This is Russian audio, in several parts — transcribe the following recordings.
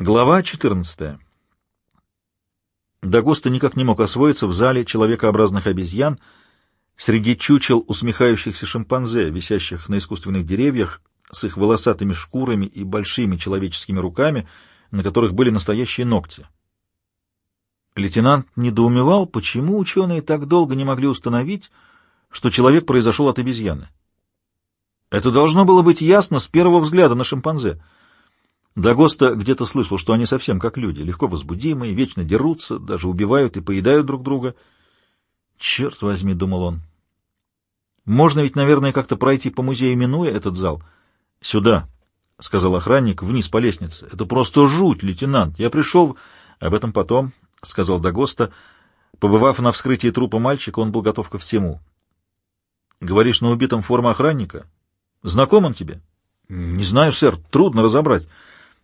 Глава 14. Дагоста никак не мог освоиться в зале человекообразных обезьян среди чучел усмехающихся шимпанзе, висящих на искусственных деревьях, с их волосатыми шкурами и большими человеческими руками, на которых были настоящие ногти. Лейтенант недоумевал, почему ученые так долго не могли установить, что человек произошел от обезьяны. Это должно было быть ясно с первого взгляда на шимпанзе — Дагоста где-то слышал, что они совсем как люди, легко возбудимые, вечно дерутся, даже убивают и поедают друг друга. «Черт возьми», — думал он. «Можно ведь, наверное, как-то пройти по музею, минуя этот зал». «Сюда», — сказал охранник, — «вниз по лестнице». «Это просто жуть, лейтенант. Я пришел...» «Об этом потом», — сказал Дагоста. Побывав на вскрытии трупа мальчика, он был готов ко всему. «Говоришь, на убитом форма охранника? Знаком он тебе?» «Не знаю, сэр. Трудно разобрать».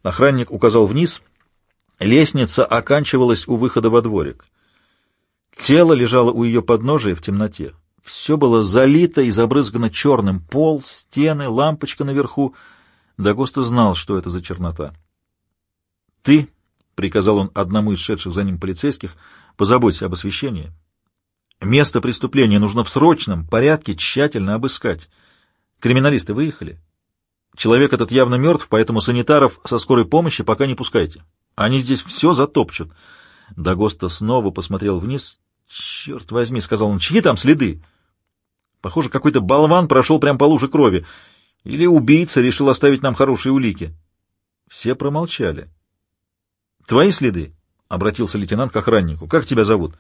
Охранник указал вниз. Лестница оканчивалась у выхода во дворик. Тело лежало у ее подножия в темноте. Все было залито и забрызгано черным. Пол, стены, лампочка наверху. Дагоста знал, что это за чернота. «Ты», — приказал он одному из шедших за ним полицейских, — «позаботься об освещении. Место преступления нужно в срочном порядке тщательно обыскать. Криминалисты выехали?» Человек этот явно мертв, поэтому санитаров со скорой помощи пока не пускайте. Они здесь все затопчут. Дагоста снова посмотрел вниз. «Черт возьми», — сказал он, — «чьи там следы?» Похоже, какой-то болван прошел прямо по луже крови. Или убийца решил оставить нам хорошие улики. Все промолчали. «Твои следы?» — обратился лейтенант к охраннику. «Как тебя зовут?»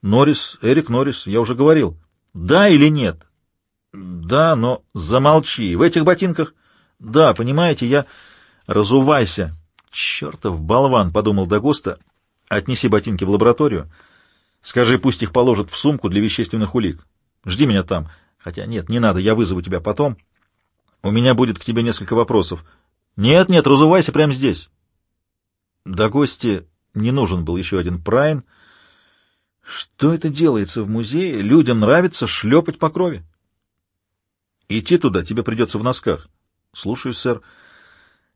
«Норрис, Эрик Норрис, я уже говорил». «Да или нет?» «Да, но замолчи. В этих ботинках...» Да, понимаете, я... Разувайся. Чертов болван, подумал Дагоста. Отнеси ботинки в лабораторию. Скажи, пусть их положат в сумку для вещественных улик. Жди меня там. Хотя нет, не надо, я вызову тебя потом. У меня будет к тебе несколько вопросов. Нет, нет, разувайся прямо здесь. Дагосте не нужен был еще один прайн. Что это делается в музее? Людям нравится шлепать по крови. Идти туда тебе придется в носках. «Слушаюсь, сэр».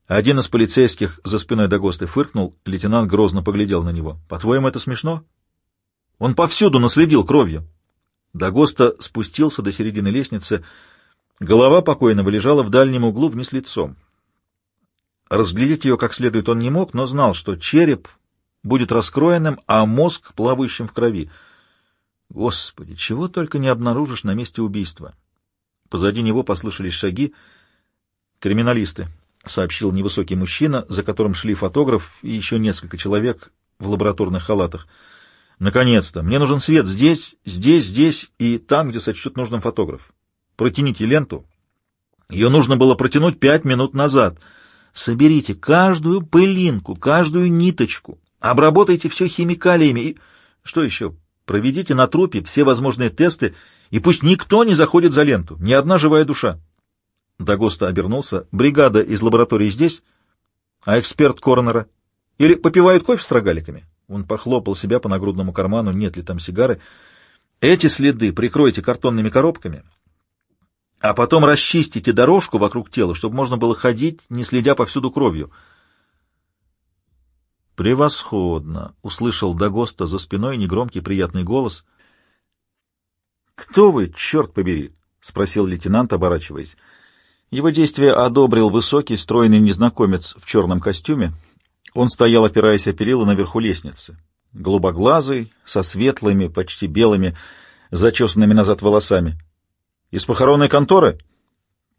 Один из полицейских за спиной Дагосты фыркнул, лейтенант грозно поглядел на него. «По-твоему, это смешно?» «Он повсюду наследил кровью». Дагоста спустился до середины лестницы. Голова покойного лежала в дальнем углу вниз лицом. Разглядеть ее как следует он не мог, но знал, что череп будет раскроенным, а мозг плавающим в крови. Господи, чего только не обнаружишь на месте убийства. Позади него послышались шаги — «Криминалисты», — сообщил невысокий мужчина, за которым шли фотограф и еще несколько человек в лабораторных халатах. «Наконец-то! Мне нужен свет здесь, здесь, здесь и там, где сочтет нужным фотограф. Протяните ленту. Ее нужно было протянуть пять минут назад. Соберите каждую пылинку, каждую ниточку, обработайте все химикалиями и... Что еще? Проведите на трупе все возможные тесты, и пусть никто не заходит за ленту, ни одна живая душа. Дагоста обернулся. «Бригада из лаборатории здесь? А эксперт коронера? Или попивают кофе с рогаликами?» Он похлопал себя по нагрудному карману, нет ли там сигары. «Эти следы прикройте картонными коробками, а потом расчистите дорожку вокруг тела, чтобы можно было ходить, не следя повсюду кровью». «Превосходно!» — услышал Дагоста за спиной негромкий приятный голос. «Кто вы, черт побери?» — спросил лейтенант, оборачиваясь. Его действие одобрил высокий, стройный незнакомец в черном костюме. Он стоял, опираясь о перила наверху лестницы. Голубоглазый, со светлыми, почти белыми, зачесанными назад волосами. «Из похоронной конторы?»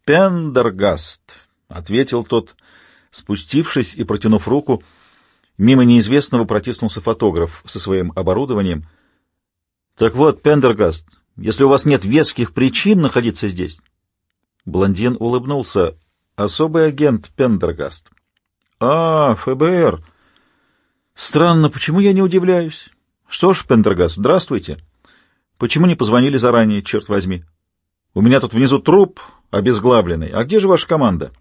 «Пендергаст», — ответил тот, спустившись и протянув руку. Мимо неизвестного протиснулся фотограф со своим оборудованием. «Так вот, Пендергаст, если у вас нет веских причин находиться здесь, Блондин улыбнулся. «Особый агент Пендергаст». «А, ФБР. Странно, почему я не удивляюсь? Что ж, Пендергаст, здравствуйте. Почему не позвонили заранее, черт возьми? У меня тут внизу труп обезглавленный. А где же ваша команда?»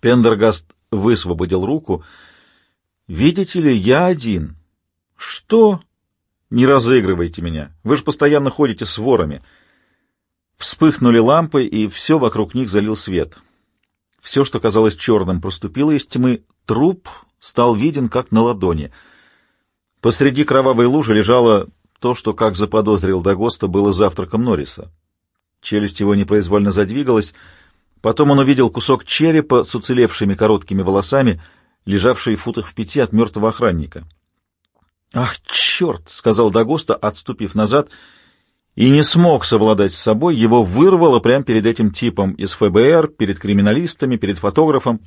Пендергаст высвободил руку. «Видите ли, я один». «Что?» «Не разыгрывайте меня. Вы же постоянно ходите с ворами». Вспыхнули лампы, и все вокруг них залил свет. Все, что казалось черным, проступило из тьмы. Труп стал виден как на ладони. Посреди кровавой лужи лежало то, что, как заподозрил Дагоста, было завтраком Норриса. Челюсть его непроизвольно задвигалась. Потом он увидел кусок черепа с уцелевшими короткими волосами, лежавший в футах в пяти от мертвого охранника. «Ах, черт!» — сказал Дагоста, отступив назад, и не смог совладать с собой. Его вырвало прямо перед этим типом из ФБР, перед криминалистами, перед фотографом.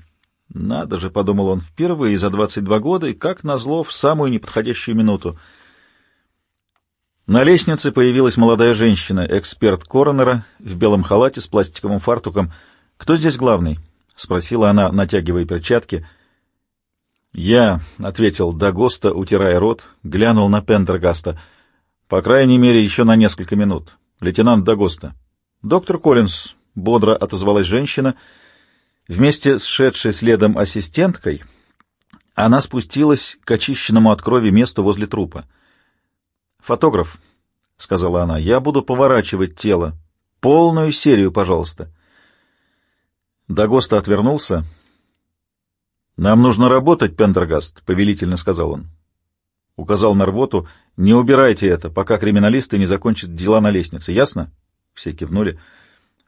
«Надо же», — подумал он, — впервые за 22 года, и, как назло, в самую неподходящую минуту. На лестнице появилась молодая женщина, эксперт коронера, в белом халате с пластиковым фартуком. «Кто здесь главный?» — спросила она, натягивая перчатки. «Я», — ответил Дагоста, утирая рот, глянул на Пендергаста. «По крайней мере, еще на несколько минут. Лейтенант Дагоста». «Доктор Коллинз», — бодро отозвалась женщина, вместе с шедшей следом ассистенткой, она спустилась к очищенному от крови месту возле трупа. «Фотограф», — сказала она, — «я буду поворачивать тело. Полную серию, пожалуйста». Дагоста отвернулся. «Нам нужно работать, Пендергаст», — повелительно сказал он. Указал на рвоту. «Не убирайте это, пока криминалисты не закончат дела на лестнице. Ясно?» Все кивнули.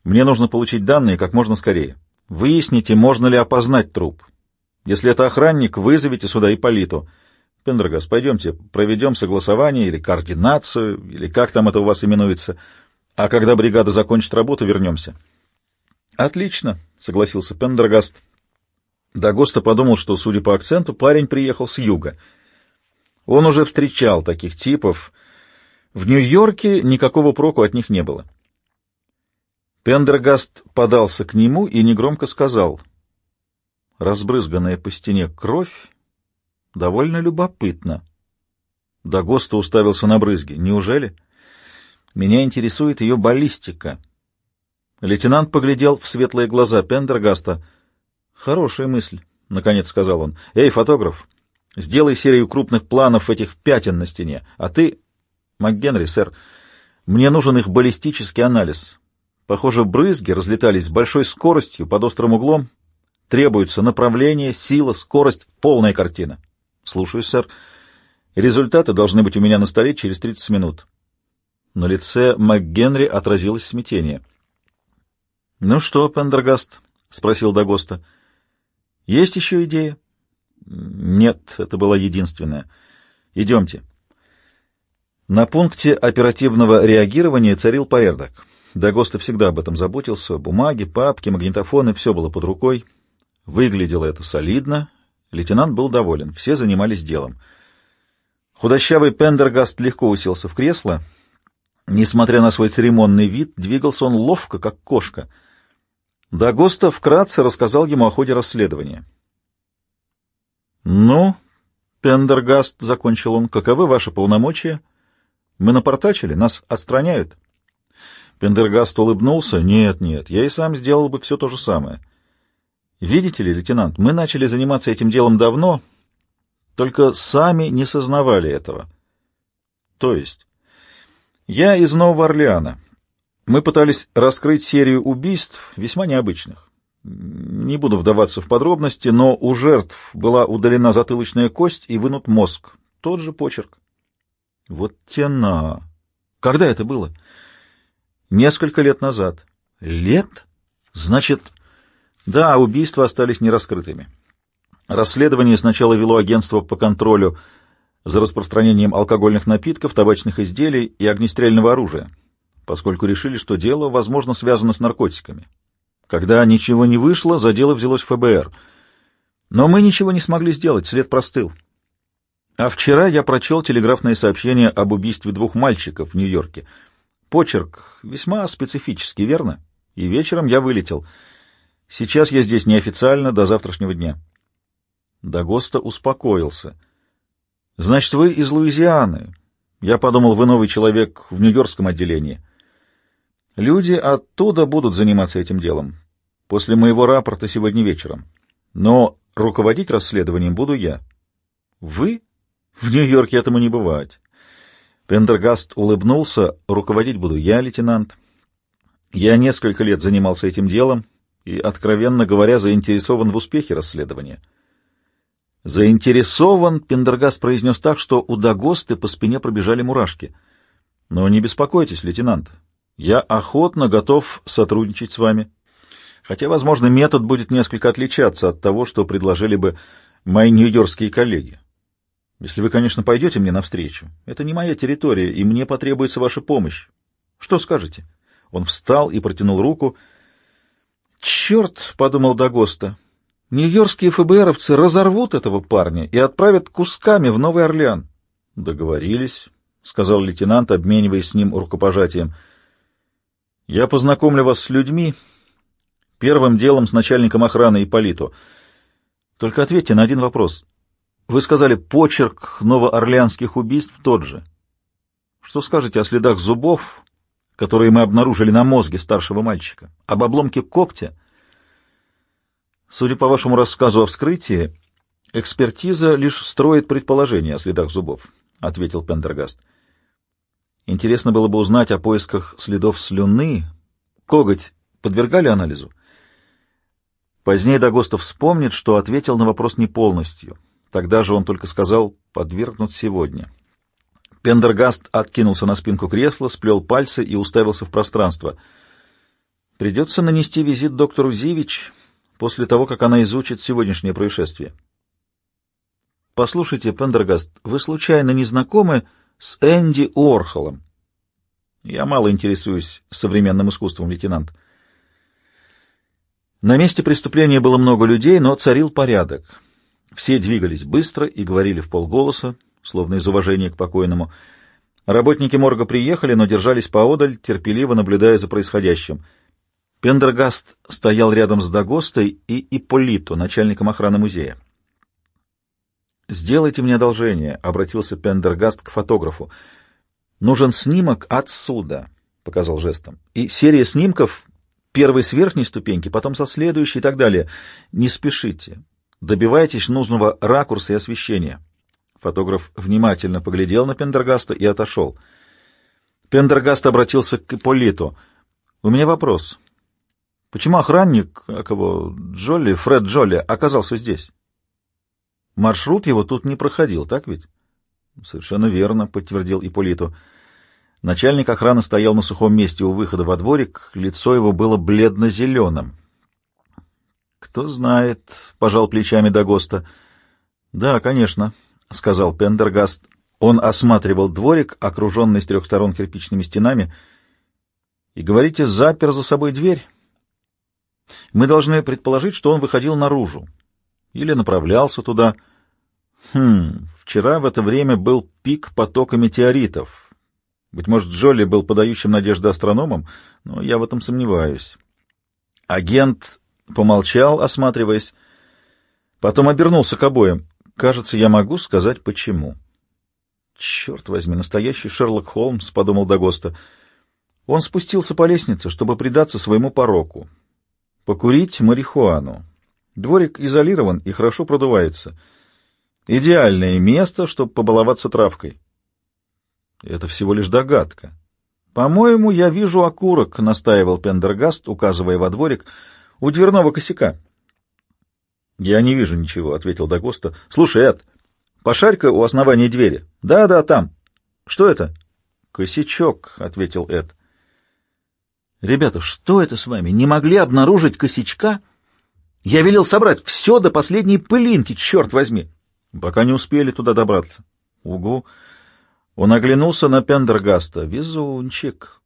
«Мне нужно получить данные как можно скорее. Выясните, можно ли опознать труп. Если это охранник, вызовите сюда Ипполиту». Пендергас, пойдемте, проведем согласование или координацию, или как там это у вас именуется, а когда бригада закончит работу, вернемся. Отлично, согласился Пендергаст. Дагоста подумал, что, судя по акценту, парень приехал с юга. Он уже встречал таких типов. В Нью-Йорке никакого проку от них не было. Пендергаст подался к нему и негромко сказал. Разбрызганная по стене кровь Довольно любопытно. Дагоста уставился на брызги. Неужели? Меня интересует ее баллистика. Лейтенант поглядел в светлые глаза Пендергаста. Хорошая мысль, — наконец сказал он. Эй, фотограф, сделай серию крупных планов этих пятен на стене. А ты... МакГенри, сэр, мне нужен их баллистический анализ. Похоже, брызги разлетались с большой скоростью под острым углом. Требуется направление, сила, скорость, полная картина. Слушаю, сэр. Результаты должны быть у меня на столе через 30 минут. На лице МакГенри отразилось смятение. — Ну что, Пендергаст? — спросил Дагоста. — Есть еще идея? — Нет, это была единственная. — Идемте. На пункте оперативного реагирования царил порядок. Дагоста всегда об этом заботился. Бумаги, папки, магнитофоны — все было под рукой. Выглядело это солидно, Лейтенант был доволен, все занимались делом. Худощавый Пендергаст легко уселся в кресло. Несмотря на свой церемонный вид, двигался он ловко, как кошка. Дагоста вкратце рассказал ему о ходе расследования. «Ну, Пендергаст», — закончил он, — «каковы ваши полномочия? Мы напортачили, нас отстраняют». Пендергаст улыбнулся. «Нет, нет, я и сам сделал бы все то же самое». Видите ли, лейтенант, мы начали заниматься этим делом давно, только сами не сознавали этого. То есть, я из Нового Орлеана. Мы пытались раскрыть серию убийств, весьма необычных. Не буду вдаваться в подробности, но у жертв была удалена затылочная кость и вынут мозг. Тот же почерк. Вот тена. Когда это было? Несколько лет назад. Лет? Значит, да, убийства остались нераскрытыми. Расследование сначала вело агентство по контролю за распространением алкогольных напитков, табачных изделий и огнестрельного оружия, поскольку решили, что дело, возможно, связано с наркотиками. Когда ничего не вышло, за дело взялось ФБР. Но мы ничего не смогли сделать, след простыл. А вчера я прочел телеграфное сообщение об убийстве двух мальчиков в Нью-Йорке. Почерк весьма специфический, верно? И вечером я вылетел — Сейчас я здесь неофициально до завтрашнего дня. Дагоста успокоился. Значит, вы из Луизианы. Я подумал, вы новый человек в Нью-Йоркском отделении. Люди оттуда будут заниматься этим делом. После моего рапорта сегодня вечером. Но руководить расследованием буду я. Вы? В Нью-Йорке этому не бывать. Пендергаст улыбнулся. Руководить буду я, лейтенант. Я несколько лет занимался этим делом и, откровенно говоря, заинтересован в успехе расследования. Заинтересован, Пендергаст произнес так, что у Дагосты по спине пробежали мурашки. Но не беспокойтесь, лейтенант. Я охотно готов сотрудничать с вами. Хотя, возможно, метод будет несколько отличаться от того, что предложили бы мои нью-йоркские коллеги. Если вы, конечно, пойдете мне навстречу. Это не моя территория, и мне потребуется ваша помощь. Что скажете? Он встал и протянул руку. «Черт!» — подумал Дагоста. «Нью-Йоркские ФБРовцы разорвут этого парня и отправят кусками в Новый Орлеан». «Договорились», — сказал лейтенант, обмениваясь с ним рукопожатием. «Я познакомлю вас с людьми, первым делом с начальником охраны Ипполиту. Только ответьте на один вопрос. Вы сказали, почерк новоорлеанских убийств тот же. Что скажете о следах зубов, которые мы обнаружили на мозге старшего мальчика? Об обломке когтя? Судя по вашему рассказу о вскрытии, экспертиза лишь строит предположения о следах зубов, — ответил Пендергаст. Интересно было бы узнать о поисках следов слюны. Коготь подвергали анализу? Позднее Дагостов вспомнит, что ответил на вопрос не полностью — Тогда же он только сказал «подвергнут сегодня». Пендергаст откинулся на спинку кресла, сплел пальцы и уставился в пространство. «Придется нанести визит доктору Зивич после того, как она изучит сегодняшнее происшествие». «Послушайте, Пендергаст, вы случайно не знакомы с Энди Уорхолом?» «Я мало интересуюсь современным искусством, лейтенант». На месте преступления было много людей, но царил порядок. Все двигались быстро и говорили в полголоса, словно из уважения к покойному. Работники морга приехали, но держались поодаль, терпеливо наблюдая за происходящим. Пендергаст стоял рядом с Дагостой и Ипполито, начальником охраны музея. «Сделайте мне одолжение», — обратился Пендергаст к фотографу. «Нужен снимок отсюда», — показал жестом. «И серия снимков, первый с верхней ступеньки, потом со следующей и так далее. Не спешите. Добивайтесь нужного ракурса и освещения. Фотограф внимательно поглядел на Пендергаста и отошел. Пендергаст обратился к Ипполиту. «У меня вопрос. Почему охранник, а кого, Джолли, Фред Джолли, оказался здесь? Маршрут его тут не проходил, так ведь?» «Совершенно верно», — подтвердил Ипполиту. Начальник охраны стоял на сухом месте у выхода во дворик, лицо его было бледно-зеленым. «Кто знает», — пожал плечами Дагоста. «Да, конечно», — сказал Пендергаст. Он осматривал дворик, окруженный с трех сторон кирпичными стенами. «И, говорите, запер за собой дверь?» «Мы должны предположить, что он выходил наружу. Или направлялся туда. Хм, вчера в это время был пик потока метеоритов. Быть может, Джолли был подающим надежды астрономом, но я в этом сомневаюсь». Агент Помолчал, осматриваясь. Потом обернулся к обоим. Кажется, я могу сказать, почему. Черт возьми, настоящий Шерлок Холмс, — подумал Дагоста. Он спустился по лестнице, чтобы предаться своему пороку. Покурить марихуану. Дворик изолирован и хорошо продувается. Идеальное место, чтобы побаловаться травкой. Это всего лишь догадка. По-моему, я вижу окурок, — настаивал Пендергаст, указывая во дворик, — у дверного косяка. — Я не вижу ничего, — ответил Дагоста. — Слушай, Эд, пошарь-ка у основания двери. Да, да, там. Что это? — Косячок, — ответил Эд. — Ребята, что это с вами? Не могли обнаружить косячка? Я велел собрать все до последней пылинки, черт возьми. Пока не успели туда добраться. Угу. Он оглянулся на Пендергаста. Везунчик.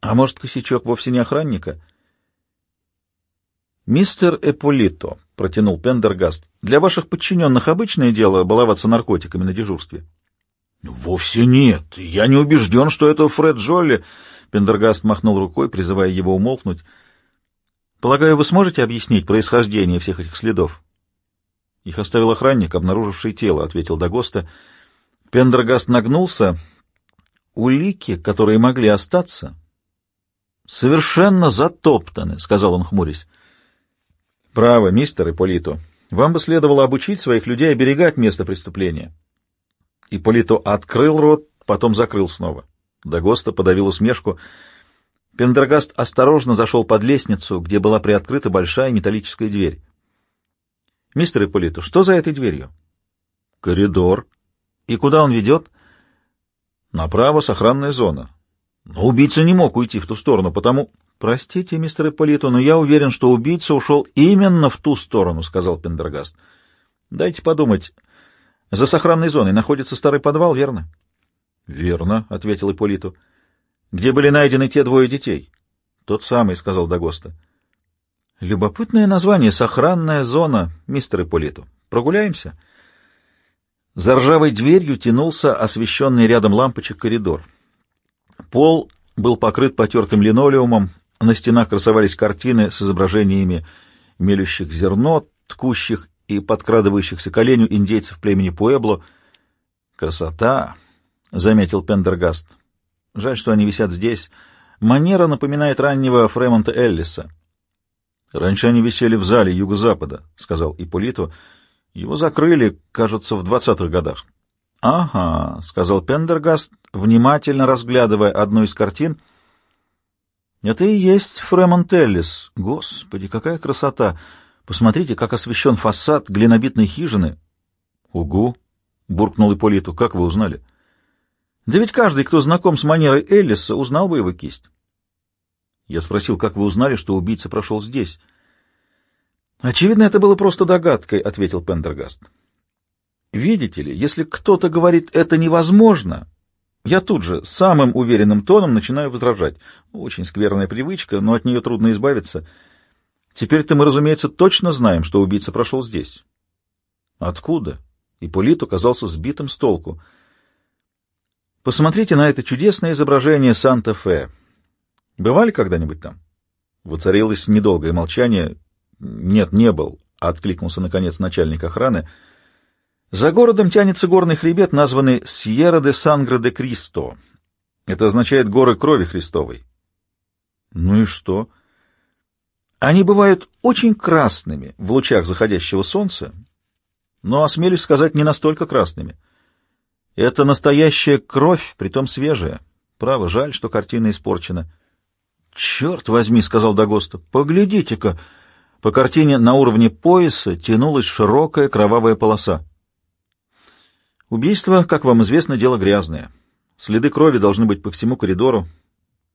А может, косячок вовсе не охранника? — «Мистер Эполито», — протянул Пендергаст, — «для ваших подчиненных обычное дело баловаться наркотиками на дежурстве?» «Вовсе нет. Я не убежден, что это Фред Джолли». Пендергаст махнул рукой, призывая его умолкнуть. «Полагаю, вы сможете объяснить происхождение всех этих следов?» «Их оставил охранник, обнаруживший тело», — ответил Дагоста. Пендергаст нагнулся. «Улики, которые могли остаться, совершенно затоптаны», — сказал он, хмурясь. Право, мистер Ипполито. Вам бы следовало обучить своих людей оберегать место преступления. Ипполито открыл рот, потом закрыл снова. Дагоста подавил усмешку. Пендергаст осторожно зашел под лестницу, где была приоткрыта большая металлическая дверь. «Мистер Ипполито, что за этой дверью? Коридор. И куда он ведет? Направо сохранная зона. Но убийца не мог уйти в ту сторону, потому... Простите, мистер Ипполито, но я уверен, что убийца ушел именно в ту сторону, сказал Пендергаст. Дайте подумать. За сохранной зоной находится старый подвал, верно? Верно, ответил Ипполито. Где были найдены те двое детей? Тот самый, сказал Дагоста. Любопытное название — сохранная зона, мистер Ипполито. Прогуляемся? За ржавой дверью тянулся освещенный рядом лампочек коридор. Пол был покрыт потертым линолеумом, на стенах красовались картины с изображениями мелющих зерно, ткущих и подкрадывающихся к оленю индейцев племени Пуэбло. «Красота!» — заметил Пендергаст. «Жаль, что они висят здесь. Манера напоминает раннего Фремонта Эллиса». «Раньше они висели в зале юго-запада», — сказал Ипполиту. Его закрыли, кажется, в двадцатых годах. — Ага, — сказал Пендергаст, внимательно разглядывая одну из картин. — Это и есть Фремонт Эллис. Господи, какая красота! Посмотрите, как освещен фасад глинобитной хижины. — Угу, — буркнул Ипполиту. — Как вы узнали? — Да ведь каждый, кто знаком с манерой Эллиса, узнал бы его кисть. Я спросил, как вы узнали, что убийца прошел здесь? — Очевидно, это было просто догадкой, ответил Пендергаст. Видите ли, если кто-то говорит это невозможно, я тут же самым уверенным тоном начинаю возражать. Очень скверная привычка, но от нее трудно избавиться. Теперь-то мы, разумеется, точно знаем, что убийца прошел здесь. Откуда? Ипполит оказался сбитым с толку. Посмотрите на это чудесное изображение Санта-Фе. Бывали когда-нибудь там? Воцарилось недолгое молчание. «Нет, не был», — откликнулся, наконец, начальник охраны. «За городом тянется горный хребет, названный Сьерра де Сангре де Кристо. Это означает горы крови Христовой». «Ну и что?» «Они бывают очень красными в лучах заходящего солнца, но, осмелюсь сказать, не настолько красными. Это настоящая кровь, притом свежая. Право, жаль, что картина испорчена». «Черт возьми», — сказал Дагоста, — «поглядите-ка!» По картине на уровне пояса тянулась широкая кровавая полоса. Убийство, как вам известно, дело грязное. Следы крови должны быть по всему коридору.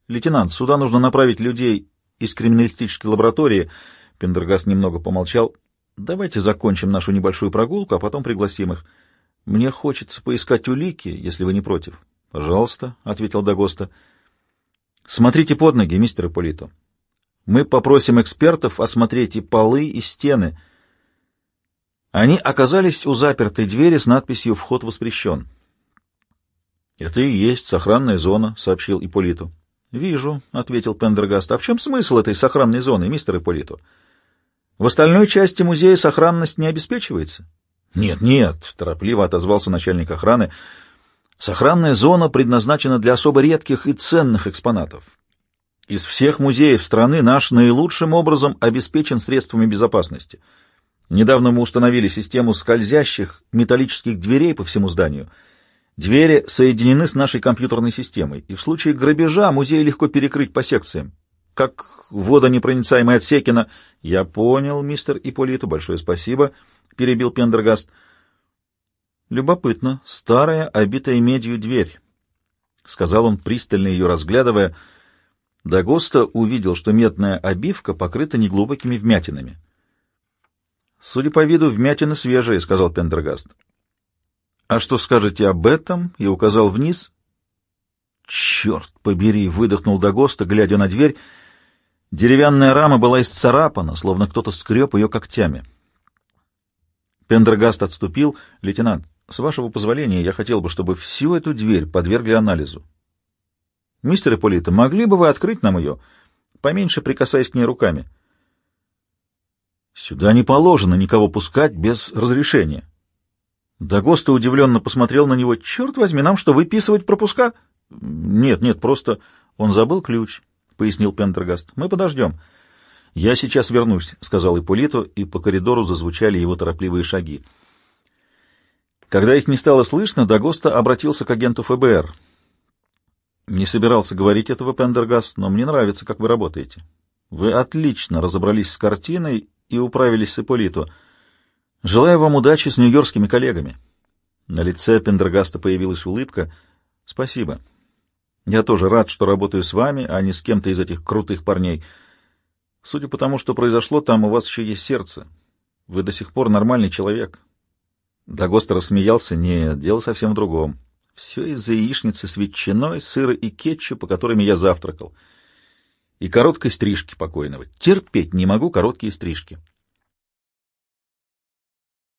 Лейтенант, сюда нужно направить людей из криминалистической лаборатории. Пендергаст немного помолчал. Давайте закончим нашу небольшую прогулку, а потом пригласим их. Мне хочется поискать улики, если вы не против. — Пожалуйста, — ответил Дагоста. — Смотрите под ноги, мистер Ипполито. Мы попросим экспертов осмотреть и полы, и стены. Они оказались у запертой двери с надписью «Вход воспрещен». «Это и есть сохранная зона», — сообщил Ипполиту. «Вижу», — ответил Пендергаст. «А в чем смысл этой сохранной зоны, мистер Ипполиту? В остальной части музея сохранность не обеспечивается?» «Нет, нет», — торопливо отозвался начальник охраны. «Сохранная зона предназначена для особо редких и ценных экспонатов. Из всех музеев страны наш наилучшим образом обеспечен средствами безопасности. Недавно мы установили систему скользящих металлических дверей по всему зданию. Двери соединены с нашей компьютерной системой, и в случае грабежа музей легко перекрыть по секциям. Как водонепроницаемые отсеки на... — Я понял, мистер Ипполиту, большое спасибо, — перебил Пендергаст. — Любопытно. Старая, обитая медью дверь, — сказал он, пристально ее разглядывая, — Дагоста увидел, что медная обивка покрыта неглубокими вмятинами. «Судя по виду, вмятины свежие», — сказал Пендергаст. «А что скажете об этом?» — и указал вниз. «Черт побери!» — выдохнул Дагоста, глядя на дверь. Деревянная рама была исцарапана, словно кто-то скреб ее когтями. Пендергаст отступил. «Лейтенант, с вашего позволения, я хотел бы, чтобы всю эту дверь подвергли анализу. — Мистер Ипполита, могли бы вы открыть нам ее, поменьше прикасаясь к ней руками? — Сюда не положено никого пускать без разрешения. Дагоста удивленно посмотрел на него. — Черт возьми, нам что, выписывать пропуска? — Нет, нет, просто он забыл ключ, — пояснил Пендергаст. — Мы подождем. — Я сейчас вернусь, — сказал Ипполиту, и по коридору зазвучали его торопливые шаги. Когда их не стало слышно, Дагоста обратился к агенту ФБР — не собирался говорить этого, Пендергаст, но мне нравится, как вы работаете. Вы отлично разобрались с картиной и управились с Ипполито. Желаю вам удачи с нью-йоркскими коллегами. На лице Пендергаста появилась улыбка. «Спасибо. Я тоже рад, что работаю с вами, а не с кем-то из этих крутых парней. Судя по тому, что произошло там, у вас еще есть сердце. Вы до сих пор нормальный человек». Дагоста рассмеялся. «Нет, дело совсем в другом. Все из-за яичницы с ветчиной, сыра и кетчупа, которыми я завтракал. И короткой стрижки покойного. Терпеть не могу короткие стрижки».